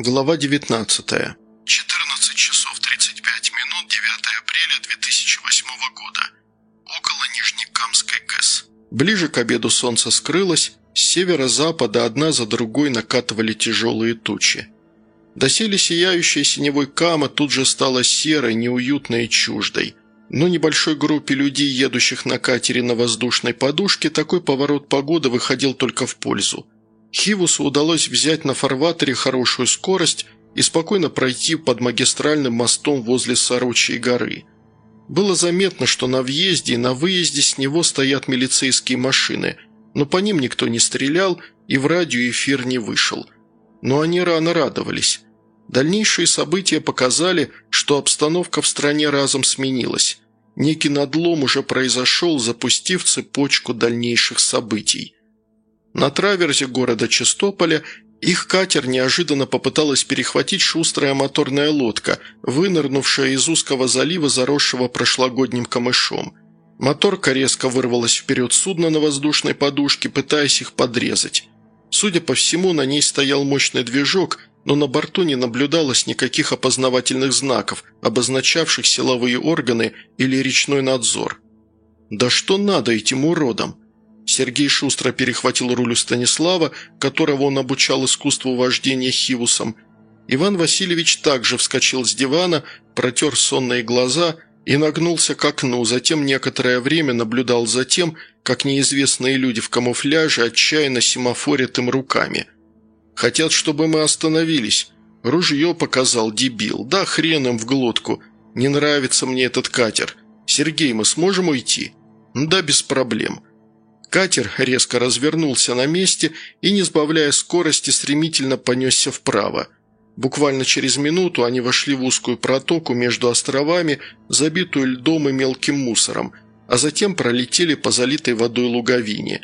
Глава 19. 14 часов 35 минут 9 апреля 2008 года. Около Нижнекамской ГЭС. Ближе к обеду солнце скрылось, с северо-запада одна за другой накатывали тяжелые тучи. Доселе сияющая синевой кама тут же стала серой, неуютной и чуждой. Но небольшой группе людей, едущих на катере на воздушной подушке, такой поворот погоды выходил только в пользу – Хивусу удалось взять на фарватере хорошую скорость и спокойно пройти под магистральным мостом возле Сорочьей горы. Было заметно, что на въезде и на выезде с него стоят милицейские машины, но по ним никто не стрелял и в радиоэфир не вышел. Но они рано радовались. Дальнейшие события показали, что обстановка в стране разом сменилась. Некий надлом уже произошел, запустив цепочку дальнейших событий. На траверзе города Чистополя их катер неожиданно попыталась перехватить шустрая моторная лодка, вынырнувшая из узкого залива, заросшего прошлогодним камышом. Моторка резко вырвалась вперед судна на воздушной подушке, пытаясь их подрезать. Судя по всему, на ней стоял мощный движок, но на борту не наблюдалось никаких опознавательных знаков, обозначавших силовые органы или речной надзор. «Да что надо этим уродам?» Сергей шустро перехватил руль Станислава, которого он обучал искусству вождения хивусом. Иван Васильевич также вскочил с дивана, протер сонные глаза и нагнулся к окну, затем некоторое время наблюдал за тем, как неизвестные люди в камуфляже отчаянно семафорят им руками. «Хотят, чтобы мы остановились», Ружье показал дебил. Да хрен им в глотку. Не нравится мне этот катер. Сергей, мы сможем уйти? Да, без проблем. Катер резко развернулся на месте и, не сбавляя скорости, стремительно понесся вправо. Буквально через минуту они вошли в узкую протоку между островами, забитую льдом и мелким мусором, а затем пролетели по залитой водой луговине.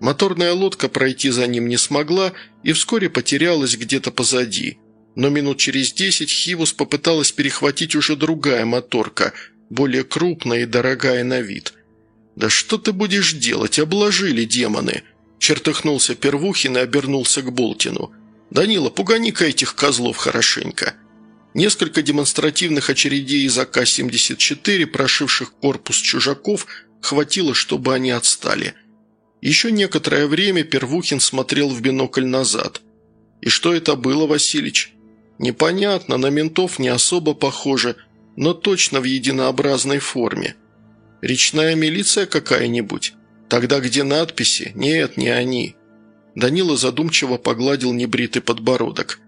Моторная лодка пройти за ним не смогла и вскоре потерялась где-то позади. Но минут через десять Хивус попыталась перехватить уже другая моторка, более крупная и дорогая на вид – «Да что ты будешь делать? Обложили демоны!» Чертыхнулся Первухин и обернулся к Болтину. «Данила, пугани-ка этих козлов хорошенько!» Несколько демонстративных очередей из АК-74, прошивших корпус чужаков, хватило, чтобы они отстали. Еще некоторое время Первухин смотрел в бинокль назад. «И что это было, Василич?» «Непонятно, на ментов не особо похоже, но точно в единообразной форме». Речная милиция какая-нибудь? Тогда где надписи? Нет, не они». Данила задумчиво погладил небритый подбородок.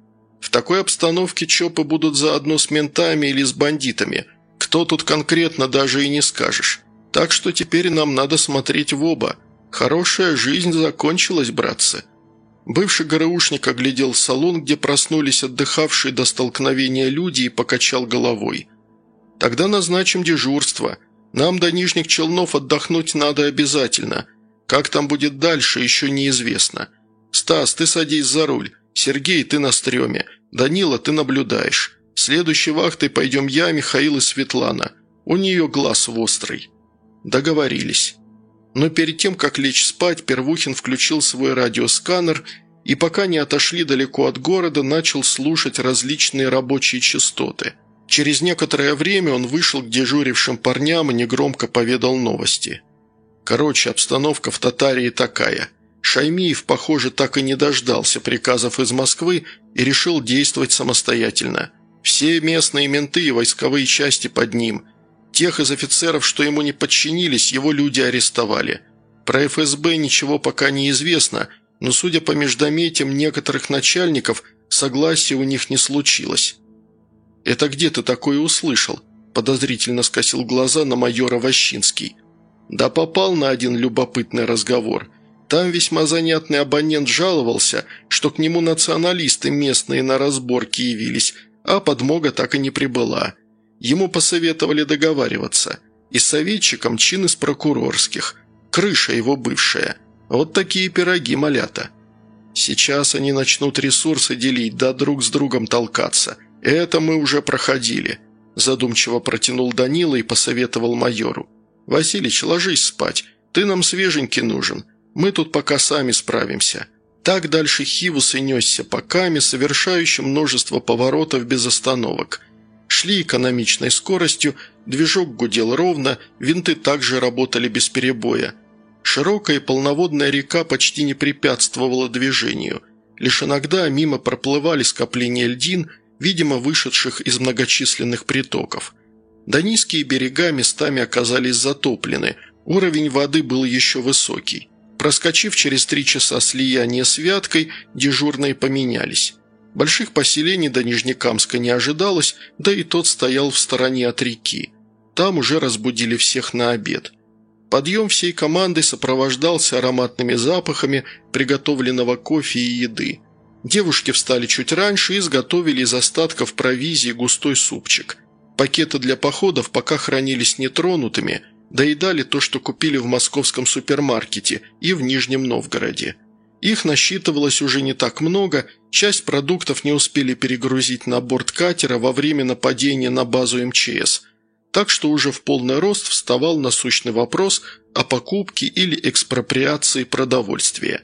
«В такой обстановке ЧОПы будут заодно с ментами или с бандитами. Кто тут конкретно, даже и не скажешь. Так что теперь нам надо смотреть в оба. Хорошая жизнь закончилась, братцы». Бывший ГРУшник оглядел салон, где проснулись отдыхавшие до столкновения люди и покачал головой. «Тогда назначим дежурство. Нам до Нижних Челнов отдохнуть надо обязательно. Как там будет дальше, еще неизвестно. Стас, ты садись за руль. Сергей, ты на стреме. Данила, ты наблюдаешь. Следующей вахтой пойдем я, Михаил и Светлана. У нее глаз острый». Договорились. Но перед тем, как лечь спать, Первухин включил свой радиосканер и, пока не отошли далеко от города, начал слушать различные рабочие частоты – Через некоторое время он вышел к дежурившим парням и негромко поведал новости. Короче, обстановка в Татарии такая. Шаймиев, похоже, так и не дождался приказов из Москвы и решил действовать самостоятельно. Все местные менты и войсковые части под ним. Тех из офицеров, что ему не подчинились, его люди арестовали. Про ФСБ ничего пока не известно, но, судя по междометиям некоторых начальников, согласия у них не случилось. «Это где ты такое услышал?» – подозрительно скосил глаза на майора Ващинский. «Да попал на один любопытный разговор. Там весьма занятный абонент жаловался, что к нему националисты местные на разборки явились, а подмога так и не прибыла. Ему посоветовали договариваться. И советчиком чин из прокурорских. Крыша его бывшая. Вот такие пироги малята. Сейчас они начнут ресурсы делить, да друг с другом толкаться». «Это мы уже проходили», – задумчиво протянул Данила и посоветовал майору. «Василич, ложись спать. Ты нам свеженький нужен. Мы тут пока сами справимся. Так дальше Хивус и несся по каме, совершающим множество поворотов без остановок. Шли экономичной скоростью, движок гудел ровно, винты также работали без перебоя. Широкая и полноводная река почти не препятствовала движению. Лишь иногда мимо проплывали скопления льдин, видимо, вышедших из многочисленных притоков. Да низкие берега местами оказались затоплены, уровень воды был еще высокий. Проскочив через три часа слияния с Вяткой, дежурные поменялись. Больших поселений до Нижнекамска не ожидалось, да и тот стоял в стороне от реки. Там уже разбудили всех на обед. Подъем всей команды сопровождался ароматными запахами приготовленного кофе и еды. Девушки встали чуть раньше и изготовили из остатков провизии густой супчик. Пакеты для походов пока хранились нетронутыми – доедали то, что купили в московском супермаркете и в Нижнем Новгороде. Их насчитывалось уже не так много, часть продуктов не успели перегрузить на борт катера во время нападения на базу МЧС, так что уже в полный рост вставал насущный вопрос о покупке или экспроприации продовольствия.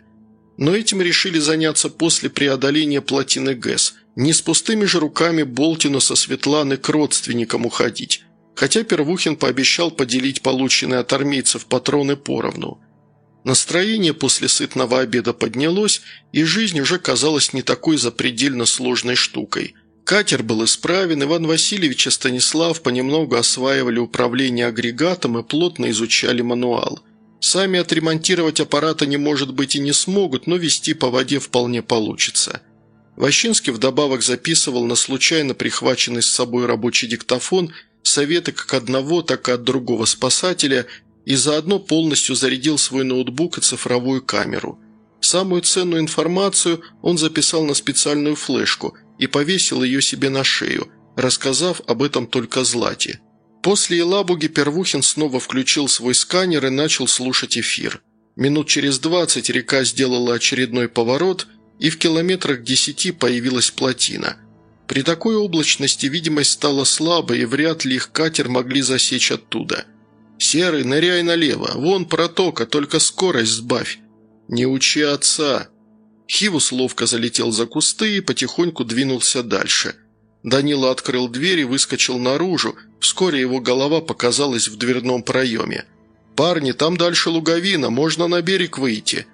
Но этим решили заняться после преодоления плотины ГЭС. Не с пустыми же руками Болтину со Светланы к родственникам уходить – хотя Первухин пообещал поделить полученные от армейцев патроны поровну. Настроение после сытного обеда поднялось, и жизнь уже казалась не такой запредельно сложной штукой. Катер был исправен, Иван Васильевич и Станислав понемногу осваивали управление агрегатом и плотно изучали мануал. Сами отремонтировать аппарат они, может быть, и не смогут, но вести по воде вполне получится. Ващинский вдобавок записывал на случайно прихваченный с собой рабочий диктофон – советы как одного, так и от другого спасателя и заодно полностью зарядил свой ноутбук и цифровую камеру. Самую ценную информацию он записал на специальную флешку и повесил ее себе на шею, рассказав об этом только Злате. После Елабуги Первухин снова включил свой сканер и начал слушать эфир. Минут через двадцать река сделала очередной поворот, и в километрах десяти появилась плотина – при такой облачности видимость стала слабой, и вряд ли их катер могли засечь оттуда. «Серый, ныряй налево. Вон протока, только скорость сбавь. Не учи отца». Хивус ловко залетел за кусты и потихоньку двинулся дальше. Данила открыл дверь и выскочил наружу. Вскоре его голова показалась в дверном проеме. «Парни, там дальше луговина, можно на берег выйти».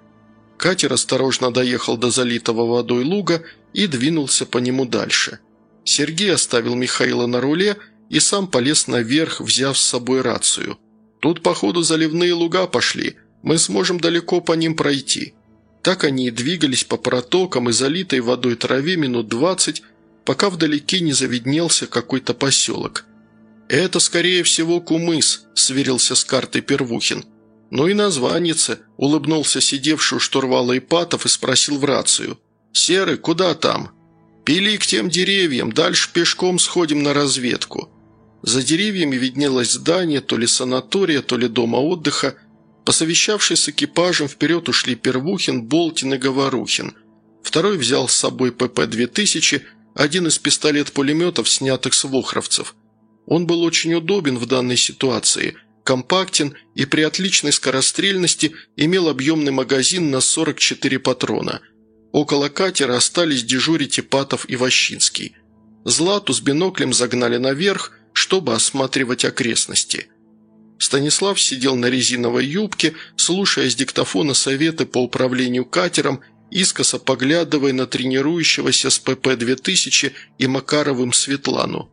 Катер осторожно доехал до залитого водой луга и двинулся по нему дальше. Сергей оставил Михаила на руле и сам полез наверх, взяв с собой рацию. «Тут, походу, заливные луга пошли, мы сможем далеко по ним пройти». Так они и двигались по протокам и залитой водой траве минут двадцать, пока вдалеке не завиднелся какой-то поселок. «Это, скорее всего, Кумыс», – сверился с картой Первухин. «Ну и названица», – улыбнулся сидевший у штурвала Ипатов и спросил в рацию – «Серый, куда там?» «Пили к тем деревьям, дальше пешком сходим на разведку». За деревьями виднелось здание, то ли санатория, то ли дома отдыха. Посовещавшись с экипажем, вперед ушли Первухин, Болтин и Говорухин. Второй взял с собой ПП-2000, один из пистолет-пулеметов, снятых с вохровцев. Он был очень удобен в данной ситуации, компактен и при отличной скорострельности имел объемный магазин на 44 патрона – Около катера остались дежурить Ипатов и Ващинский. Злату с биноклем загнали наверх, чтобы осматривать окрестности. Станислав сидел на резиновой юбке, слушая с диктофона советы по управлению катером, искоса поглядывая на тренирующегося с ПП-2000 и Макаровым Светлану.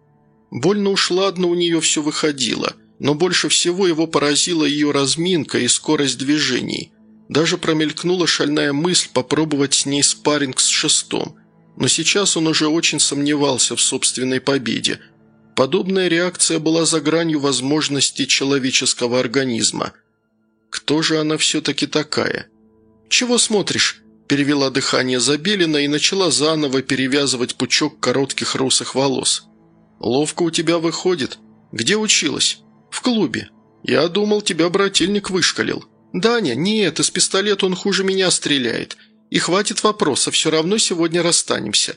Больно уж ладно у нее все выходило, но больше всего его поразила ее разминка и скорость движений – даже промелькнула шальная мысль попробовать с ней спарринг с шестом. Но сейчас он уже очень сомневался в собственной победе. Подобная реакция была за гранью возможностей человеческого организма. Кто же она все-таки такая? «Чего смотришь?» – перевела дыхание Забелина и начала заново перевязывать пучок коротких русых волос. «Ловко у тебя выходит. Где училась?» «В клубе. Я думал, тебя брательник вышкалил». «Даня, нет, из пистолета он хуже меня стреляет. И хватит вопросов, все равно сегодня расстанемся».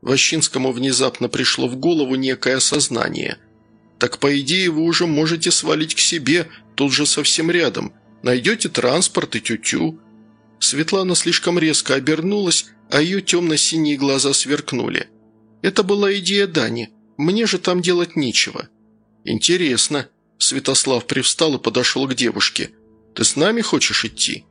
Ващинскому внезапно пришло в голову некое осознание. «Так, по идее, вы уже можете свалить к себе, тут же совсем рядом. Найдете транспорт и тю-тю». Светлана слишком резко обернулась, а ее темно-синие глаза сверкнули. «Это была идея Дани. Мне же там делать нечего». «Интересно». Святослав привстал и подошел к девушке. «Ты с нами хочешь идти?»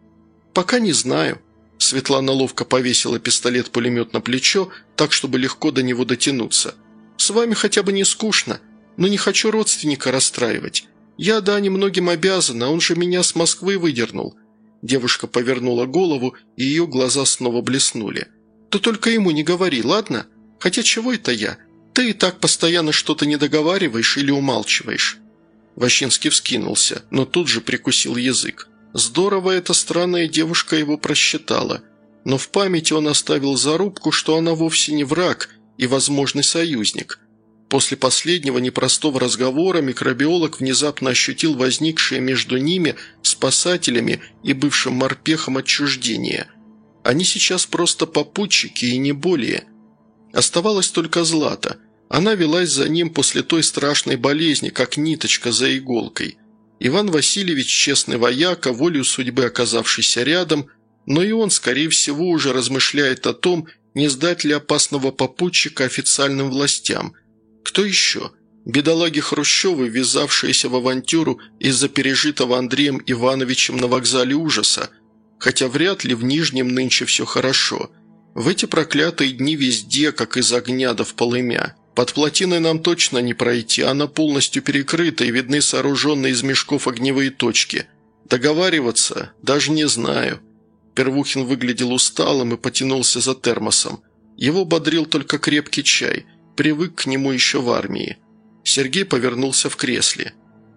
«Пока не знаю». Светлана ловко повесила пистолет-пулемет на плечо, так, чтобы легко до него дотянуться. «С вами хотя бы не скучно, но не хочу родственника расстраивать. Я Дане многим обязана, он же меня с Москвы выдернул». Девушка повернула голову, и ее глаза снова блеснули. «Ты только ему не говори, ладно? Хотя чего это я? Ты и так постоянно что-то не договариваешь или умалчиваешь». Ващинский вскинулся, но тут же прикусил язык. Здорово эта странная девушка его просчитала. Но в памяти он оставил зарубку, что она вовсе не враг и возможный союзник. После последнего непростого разговора микробиолог внезапно ощутил возникшее между ними, спасателями и бывшим морпехом отчуждение. Они сейчас просто попутчики и не более. Оставалась только Злата. Она велась за ним после той страшной болезни, как ниточка за иголкой. Иван Васильевич, честный вояка, волею судьбы оказавшийся рядом, но и он, скорее всего, уже размышляет о том, не сдать ли опасного попутчика официальным властям. Кто еще? Бедолаги Хрущевы, ввязавшиеся в авантюру из-за пережитого Андреем Ивановичем на вокзале ужаса, хотя вряд ли в Нижнем нынче все хорошо. В эти проклятые дни везде, как из огня да в полымя. Под плотиной нам точно не пройти, она полностью перекрыта и видны сооруженные из мешков огневые точки. Договариваться даже не знаю». Первухин выглядел усталым и потянулся за термосом. Его бодрил только крепкий чай, привык к нему еще в армии. Сергей повернулся в кресле.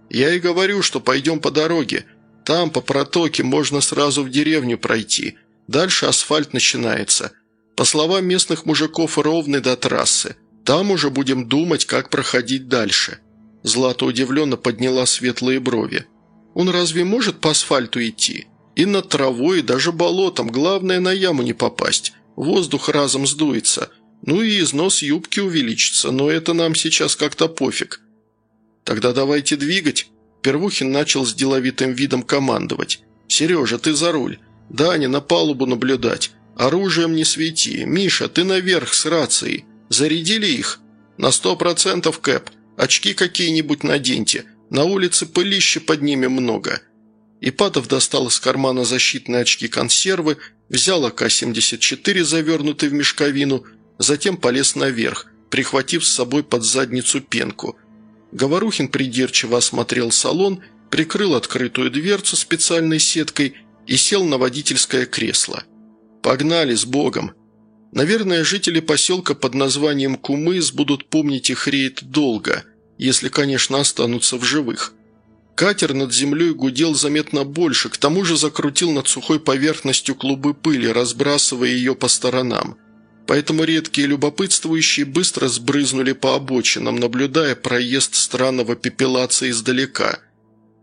«Я и говорю, что пойдем по дороге. Там, по протоке, можно сразу в деревню пройти. Дальше асфальт начинается. По словам местных мужиков, ровный до трассы. Там уже будем думать, как проходить дальше». Злата удивленно подняла светлые брови. «Он разве может по асфальту идти? И над травой, и даже болотом. Главное, на яму не попасть. Воздух разом сдуется. Ну и износ юбки увеличится, но это нам сейчас как-то пофиг». «Тогда давайте двигать». Первухин начал с деловитым видом командовать. «Сережа, ты за руль. Даня, на палубу наблюдать. Оружием не свети. Миша, ты наверх с рацией. Зарядили их? На сто процентов, Кэп. Очки какие-нибудь наденьте. На улице пылище поднимем много». Ипатов достал из кармана защитные очки-консервы, взял АК-74, завернутый в мешковину, затем полез наверх, прихватив с собой под задницу пенку. Говорухин придирчиво осмотрел салон, прикрыл открытую дверцу специальной сеткой и сел на водительское кресло. «Погнали с Богом!» Наверное, жители поселка под названием Кумыс будут помнить их рейд долго, если, конечно, останутся в живых. Катер над землей гудел заметно больше, к тому же закрутил над сухой поверхностью клубы пыли, разбрасывая ее по сторонам. Поэтому редкие любопытствующие быстро сбрызнули по обочинам, наблюдая проезд странного пепелаца издалека.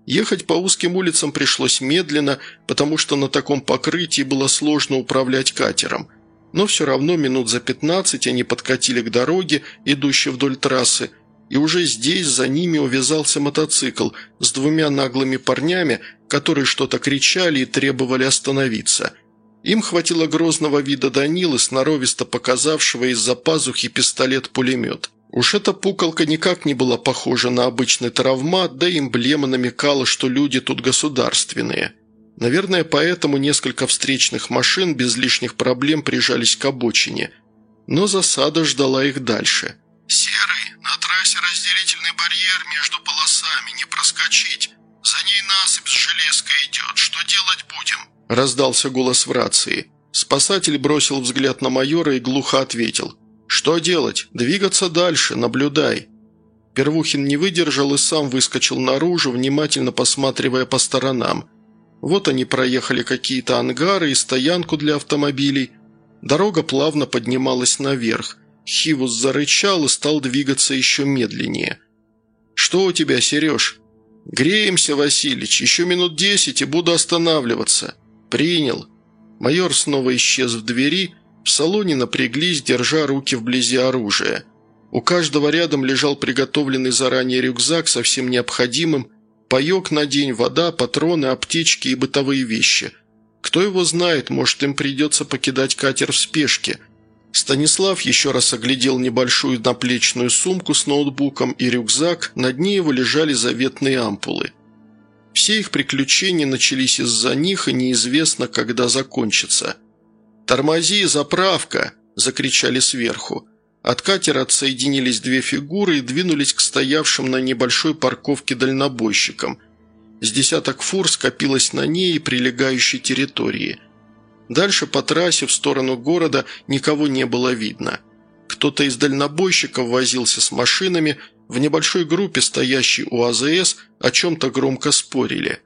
Ехать по узким улицам пришлось медленно, потому что на таком покрытии было сложно управлять катером – но все равно минут за пятнадцать они подкатили к дороге, идущей вдоль трассы, и уже здесь за ними увязался мотоцикл с двумя наглыми парнями, которые что-то кричали и требовали остановиться. Им хватило грозного вида Данилы, сноровисто показавшего из-за пазухи пистолет-пулемет. Уж эта пукалка никак не была похожа на обычный травмат, да и эмблема намекала, что люди тут государственные – Наверное, поэтому несколько встречных машин без лишних проблем прижались к обочине. Но засада ждала их дальше. «Серый, на трассе разделительный барьер между полосами, не проскочить. За ней насыпь с железкой идет. Что делать будем?» Раздался голос в рации. Спасатель бросил взгляд на майора и глухо ответил. «Что делать? Двигаться дальше, наблюдай». Первухин не выдержал и сам выскочил наружу, внимательно посматривая по сторонам – вот они проехали какие-то ангары и стоянку для автомобилей. Дорога плавно поднималась наверх. Хивус зарычал и стал двигаться еще медленнее. «Что у тебя, Сереж?» «Греемся, Василич. Еще минут десять и буду останавливаться». «Принял». Майор снова исчез в двери. В салоне напряглись, держа руки вблизи оружия. У каждого рядом лежал приготовленный заранее рюкзак со всем необходимым – Паек на день, вода, патроны, аптечки и бытовые вещи. Кто его знает, может, им придется покидать катер в спешке. Станислав еще раз оглядел небольшую наплечную сумку с ноутбуком и рюкзак, на дне его лежали заветные ампулы. Все их приключения начались из-за них, и неизвестно, когда закончатся. «Тормози, заправка!» – закричали сверху. От катера отсоединились две фигуры и двинулись к стоявшим на небольшой парковке дальнобойщикам. С десяток фур скопилось на ней и прилегающей территории. Дальше по трассе в сторону города никого не было видно. Кто-то из дальнобойщиков возился с машинами, в небольшой группе, стоящей у АЗС, о чем-то громко спорили.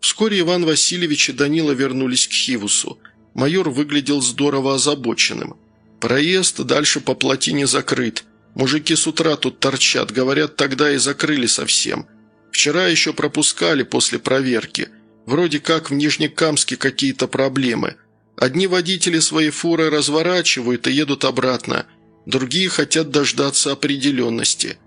Вскоре Иван Васильевич и Данила вернулись к Хивусу. Майор выглядел здорово озабоченным – «Проезд дальше по плотине закрыт. Мужики с утра тут торчат, говорят, тогда и закрыли совсем. Вчера еще пропускали после проверки. Вроде как в Нижнекамске какие-то проблемы. Одни водители свои фуры разворачивают и едут обратно, другие хотят дождаться определенности.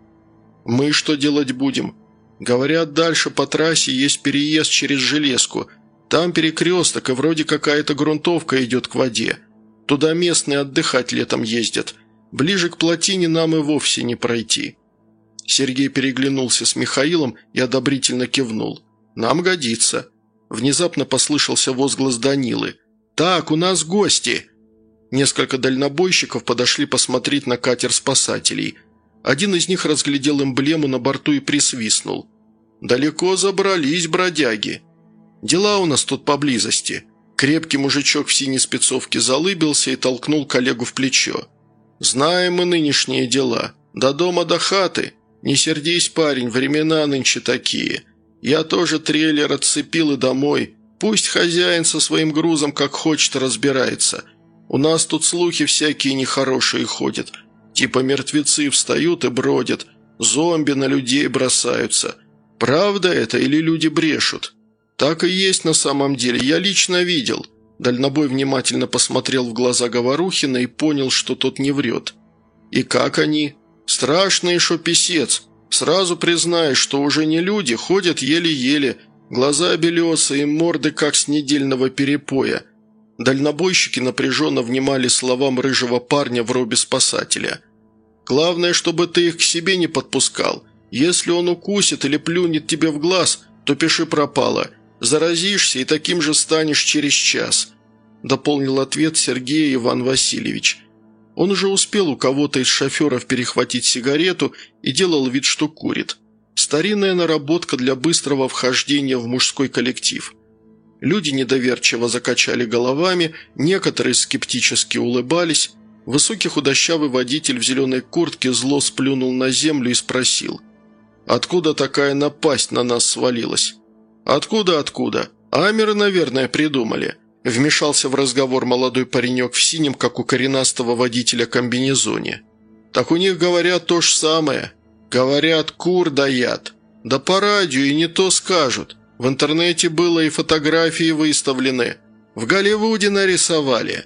Мы что делать будем? Говорят, дальше по трассе есть переезд через железку. Там перекресток, и вроде какая-то грунтовка идет к воде». Туда местные отдыхать летом ездят. Ближе к плотине нам и вовсе не пройти». Сергей переглянулся с Михаилом и одобрительно кивнул. «Нам годится». Внезапно послышался возглас Данилы. «Так, у нас гости!» Несколько дальнобойщиков подошли посмотреть на катер спасателей. Один из них разглядел эмблему на борту и присвистнул. «Далеко забрались, бродяги. Дела у нас тут поблизости. Крепкий мужичок в синей спецовке залыбился и толкнул коллегу в плечо. «Знаем мы нынешние дела. До дома до хаты. Не сердись, парень, времена нынче такие. Я тоже трейлер отцепил и домой. Пусть хозяин со своим грузом как хочет разбирается. У нас тут слухи всякие нехорошие ходят. Типа мертвецы встают и бродят. Зомби на людей бросаются. Правда это или люди брешут?» «Так и есть на самом деле, я лично видел». Дальнобой внимательно посмотрел в глаза Говорухина и понял, что тот не врет. «И как они?» «Страшный шо писец. Сразу признаешь, что уже не люди, ходят еле-еле, глаза белесые, морды как с недельного перепоя». Дальнобойщики напряженно внимали словам рыжего парня в робе спасателя. «Главное, чтобы ты их к себе не подпускал. Если он укусит или плюнет тебе в глаз, то пиши пропало. Заразишься и таким же станешь через час», – дополнил ответ Сергей Иван Васильевич. Он уже успел у кого-то из шоферов перехватить сигарету и делал вид, что курит. Старинная наработка для быстрого вхождения в мужской коллектив. Люди недоверчиво закачали головами, некоторые скептически улыбались. Высокий худощавый водитель в зеленой куртке зло сплюнул на землю и спросил. «Откуда такая напасть на нас свалилась?» «Откуда, откуда? Амеры, наверное, придумали». Вмешался в разговор молодой паренек в синем, как у коренастого водителя комбинезоне. «Так у них говорят то же самое. Говорят, кур даят. Да по радио и не то скажут. В интернете было и фотографии выставлены. В Голливуде нарисовали».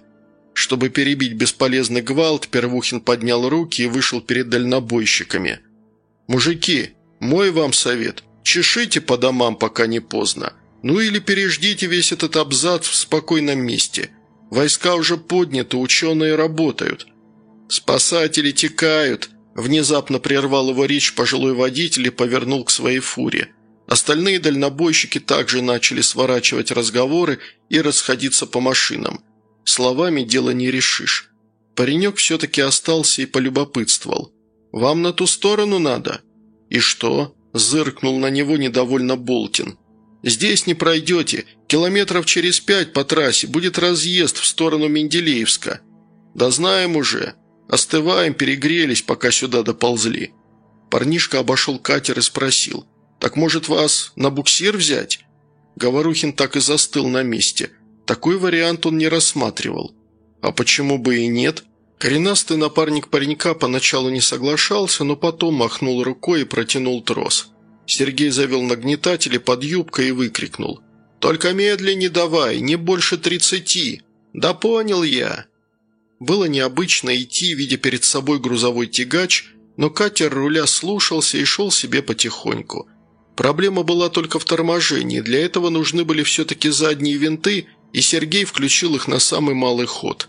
Чтобы перебить бесполезный гвалт, Первухин поднял руки и вышел перед дальнобойщиками. «Мужики, мой вам совет. Чешите по домам, пока не поздно. Ну или переждите весь этот абзац в спокойном месте. Войска уже подняты, ученые работают. Спасатели текают. Внезапно прервал его речь пожилой водитель и повернул к своей фуре. Остальные дальнобойщики также начали сворачивать разговоры и расходиться по машинам. Словами дело не решишь. Паренек все-таки остался и полюбопытствовал. «Вам на ту сторону надо?» «И что?» Зыркнул на него недовольно Болтин. «Здесь не пройдете. Километров через пять по трассе будет разъезд в сторону Менделеевска. Да знаем уже. Остываем, перегрелись, пока сюда доползли». Парнишка обошел катер и спросил. «Так может вас на буксир взять?» Говорухин так и застыл на месте. Такой вариант он не рассматривал. «А почему бы и нет?» Коренастый напарник паренька поначалу не соглашался, но потом махнул рукой и протянул трос. Сергей завел нагнетатели под юбкой и выкрикнул. «Только медленнее давай, не больше тридцати!» «Да понял я!» Было необычно идти, видя перед собой грузовой тягач, но катер руля слушался и шел себе потихоньку. Проблема была только в торможении, для этого нужны были все-таки задние винты и Сергей включил их на самый малый ход.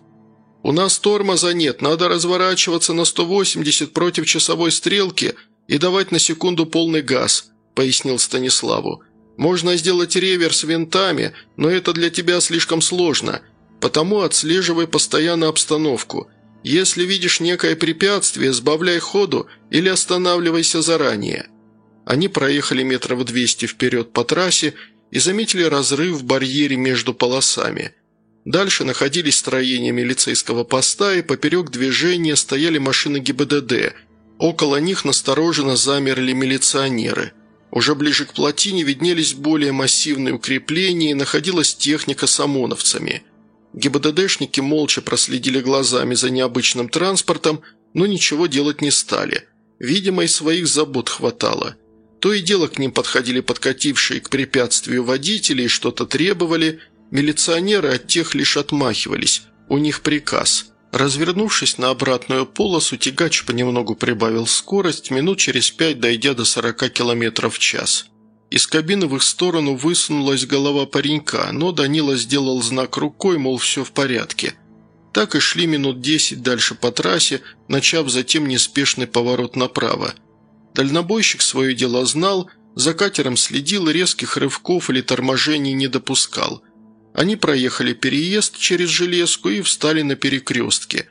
«У нас тормоза нет, надо разворачиваться на 180 против часовой стрелки и давать на секунду полный газ», – пояснил Станиславу. «Можно сделать реверс винтами, но это для тебя слишком сложно, потому отслеживай постоянно обстановку. Если видишь некое препятствие, сбавляй ходу или останавливайся заранее». Они проехали метров 200 вперед по трассе и заметили разрыв в барьере между полосами. Дальше находились строения милицейского поста, и поперек движения стояли машины ГИБДД. Около них настороженно замерли милиционеры. Уже ближе к плотине виднелись более массивные укрепления и находилась техника с ОМОНовцами. ГИБДДшники молча проследили глазами за необычным транспортом, но ничего делать не стали. Видимо, и своих забот хватало – то и дело к ним подходили подкатившие к препятствию водители и что-то требовали. Милиционеры от тех лишь отмахивались. У них приказ. Развернувшись на обратную полосу, тягач понемногу прибавил скорость, минут через пять дойдя до 40 км в час. Из кабины в их сторону высунулась голова паренька, но Данила сделал знак рукой, мол, все в порядке. Так и шли минут десять дальше по трассе, начав затем неспешный поворот направо – Дальнобойщик свое дело знал, за катером следил и резких рывков или торможений не допускал. Они проехали переезд через железку и встали на перекрестке.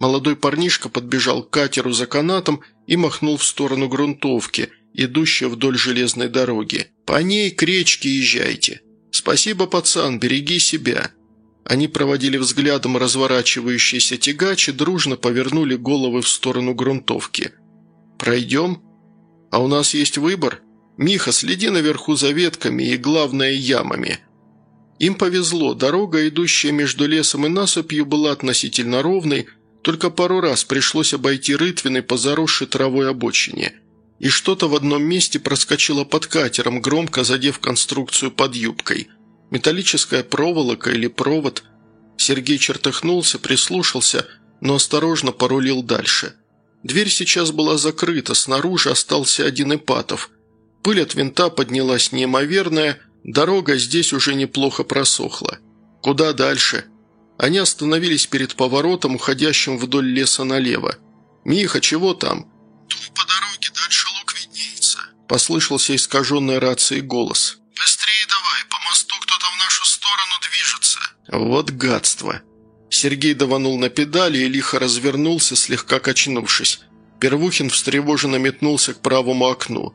Молодой парнишка подбежал к катеру за канатом и махнул в сторону грунтовки, идущей вдоль железной дороги. «По ней к речке езжайте». «Спасибо, пацан, береги себя». Они проводили взглядом разворачивающийся тягач и дружно повернули головы в сторону грунтовки. «Пройдем?» А у нас есть выбор. Миха, следи наверху за ветками и, главное, ямами». Им повезло, дорога, идущая между лесом и насыпью, была относительно ровной, только пару раз пришлось обойти рытвины по заросшей травой обочине. И что-то в одном месте проскочило под катером, громко задев конструкцию под юбкой. Металлическая проволока или провод. Сергей чертыхнулся, прислушался, но осторожно порулил дальше – Дверь сейчас была закрыта, снаружи остался один Ипатов. Пыль от винта поднялась неимоверная, дорога здесь уже неплохо просохла. Куда дальше? Они остановились перед поворотом, уходящим вдоль леса налево. «Миха, чего там?» «Тут по дороге, дальше луг виднеется», – послышался искаженной рацией голос. «Быстрее давай, по мосту кто-то в нашу сторону движется». «Вот гадство!» Сергей даванул на педали и лихо развернулся, слегка качнувшись. Первухин встревоженно метнулся к правому окну.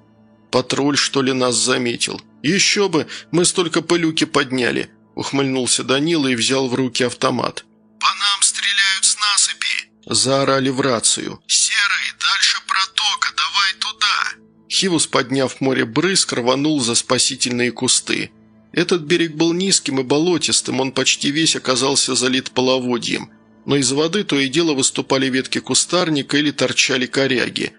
«Патруль, что ли, нас заметил? Еще бы, мы столько пылюки подняли!» Ухмыльнулся Данила и взял в руки автомат. «По нам стреляют с насыпи!» Заорали в рацию. «Серый, дальше протока, давай туда!» Хивус, подняв море брызг, рванул за спасительные кусты. Этот берег был низким и болотистым, он почти весь оказался залит половодьем. Но из воды то и дело выступали ветки кустарника или торчали коряги.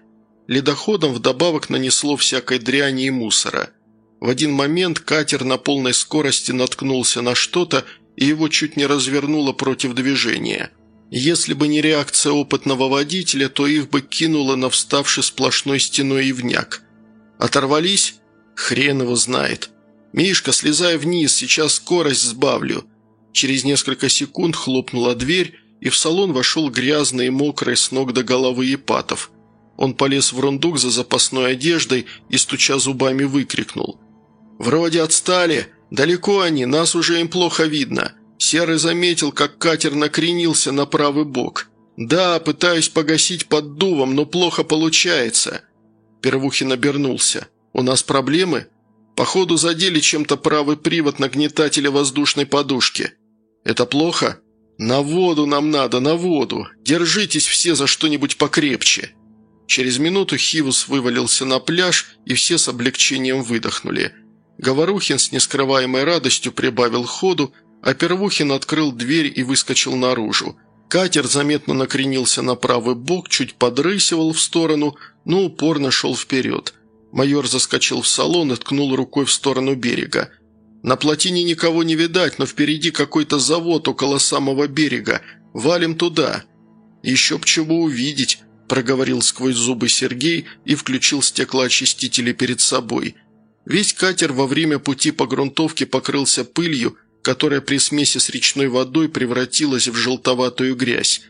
Ледоходом вдобавок нанесло всякой дряни и мусора. В один момент катер на полной скорости наткнулся на что-то, и его чуть не развернуло против движения. Если бы не реакция опытного водителя, то их бы кинуло на вставший сплошной стеной ивняк. Оторвались? Хрен его знает. «Мишка, слезай вниз, сейчас скорость сбавлю». Через несколько секунд хлопнула дверь, и в салон вошел грязный и мокрый с ног до головы Ипатов. Он полез в рундук за запасной одеждой и, стуча зубами, выкрикнул. «Вроде отстали. Далеко они, нас уже им плохо видно». Серый заметил, как катер накренился на правый бок. «Да, пытаюсь погасить под дувом, но плохо получается». Первухин обернулся. «У нас проблемы?» Походу задели чем-то правый привод нагнетателя воздушной подушки. Это плохо? На воду нам надо, на воду. Держитесь все за что-нибудь покрепче». Через минуту Хивус вывалился на пляж, и все с облегчением выдохнули. Говорухин с нескрываемой радостью прибавил ходу, а Первухин открыл дверь и выскочил наружу. Катер заметно накренился на правый бок, чуть подрысивал в сторону, но упорно шел вперед – Майор заскочил в салон и ткнул рукой в сторону берега. «На плотине никого не видать, но впереди какой-то завод около самого берега. Валим туда». «Еще б чего увидеть», – проговорил сквозь зубы Сергей и включил стеклоочистители перед собой. Весь катер во время пути по грунтовке покрылся пылью, которая при смеси с речной водой превратилась в желтоватую грязь.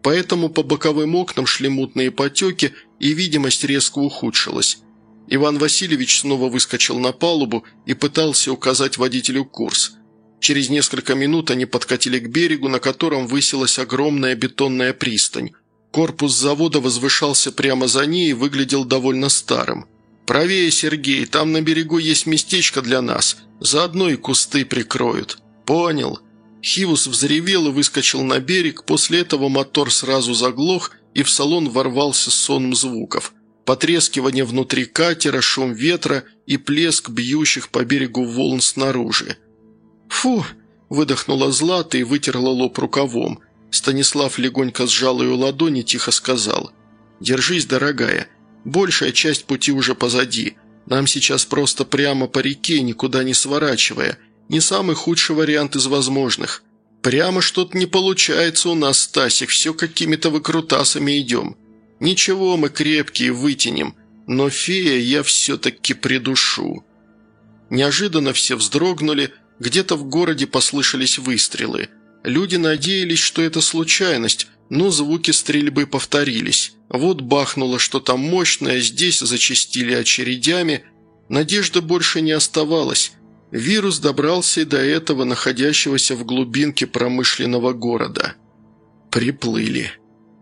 Поэтому по боковым окнам шли мутные потеки, и видимость резко ухудшилась. Иван Васильевич снова выскочил на палубу и пытался указать водителю курс. Через несколько минут они подкатили к берегу, на котором высилась огромная бетонная пристань. Корпус завода возвышался прямо за ней и выглядел довольно старым. «Правее, Сергей, там на берегу есть местечко для нас. Заодно и кусты прикроют». «Понял». Хивус взревел и выскочил на берег, после этого мотор сразу заглох, и в салон ворвался сонм звуков. Потрескивание внутри катера, шум ветра и плеск бьющих по берегу волн снаружи. «Фу!» – выдохнула Злата и вытерла лоб рукавом. Станислав легонько сжал ее ладони и тихо сказал. «Держись, дорогая. Большая часть пути уже позади. Нам сейчас просто прямо по реке, никуда не сворачивая. Не самый худший вариант из возможных. Прямо что-то не получается у нас, Стасик, все какими-то выкрутасами идем. Ничего, мы крепкие, вытянем. Но фея я все-таки придушу». Неожиданно все вздрогнули, где-то в городе послышались выстрелы. Люди надеялись, что это случайность, но звуки стрельбы повторились. Вот бахнуло что-то мощное, здесь зачистили очередями. Надежды больше не оставалось. Вирус добрался и до этого находящегося в глубинке промышленного города. Приплыли.